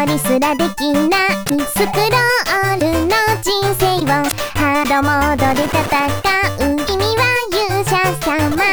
わりすらできない。スクロールの人生を。ハードモードで戦う。君は勇者様。